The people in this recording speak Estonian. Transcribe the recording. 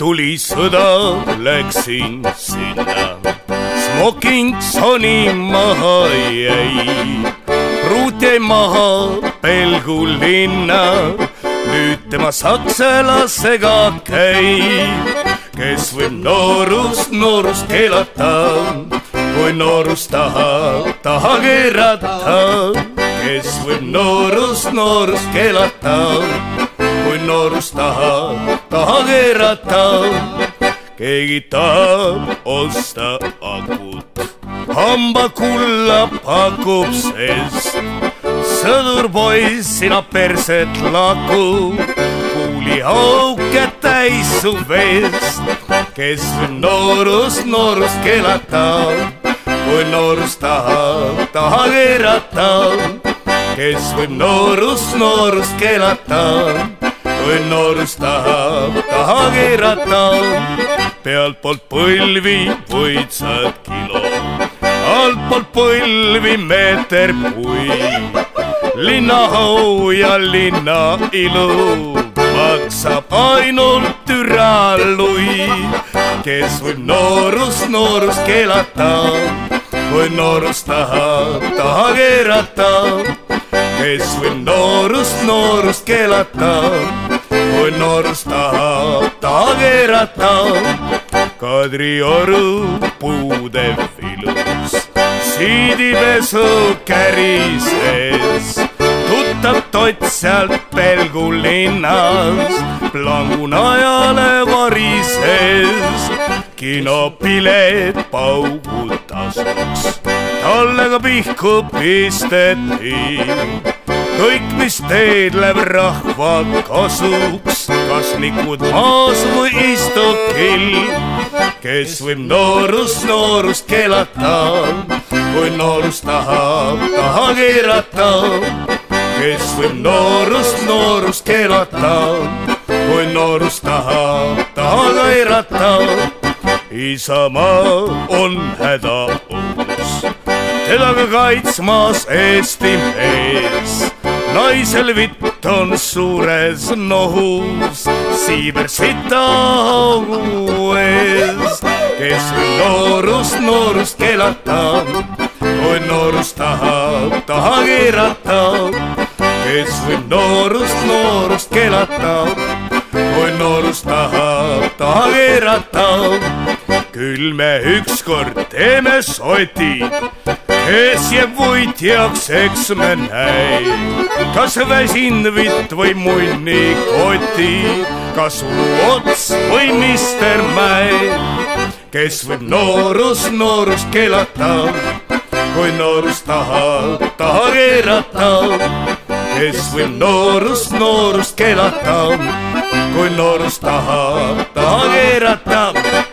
tuli sõda, läksin sinna. Smokingsoni maha jäi, ruut jäi maha Pelgu linna. nüüd tema saksalasega käib, kes võib noorust, noorust keelata. kui noorus tahab, taha keerata, kes võib noorust, noorust keelata noorus tahab, taha keerata. keegi tahab osta akut, hambakulla pakub, sest. Sõdurpoiss sina perset lakub, kuulihauke täis su veest, kes võib noorust, noorust keelata, kui noorus tahab, taha keerata. Kes võib noorust, noorust keelata kui noorus tahab taha keerata, pealtpoolt põlvi puitsad kilo, altpoolt põlvi meeter puid. linnahau ja linna ilu maksab ainult türalui, kes võib noorust, noorust keelata, kui noorus tahab taha keerata kes võib noorust, noorust keelata, taha keerata. Kadrioru puudev ilus, siidipesu kärises, tuttav tott sealt Pelgu linnas, plangu najale varises, kinopilet paugutasuks talle ka pihku pisteti. Kõik, mis teed läheb rahva kasuks, kas nikud maas või istukil, kes võib noorust, noorust keelata, kui noorus tahab taha keerata, kes võib noorust, noorust keelata, kui noorus tahab taha keerata. Isamaa on hädaohus teda ka kaitsmas Eesti mees. Naisel vitt on suures nohus, siiber sita augu ees, kes noorust, noorust keelata, kui noorust tahab taha keerata, kes võib noorust, noorust keelata, kui noorust tahab taha keerata. Küll me ükskord teeme soti, kes jääb võitjaks, eks me näe. kas väsinud vitt või munnikoti, kas ots või Mister Mäe, kes võib noorust, noorust keelata, kui noorus tahab taha keerata, kes võib noorust, noorust keelata, kui noorus tahab taha keerata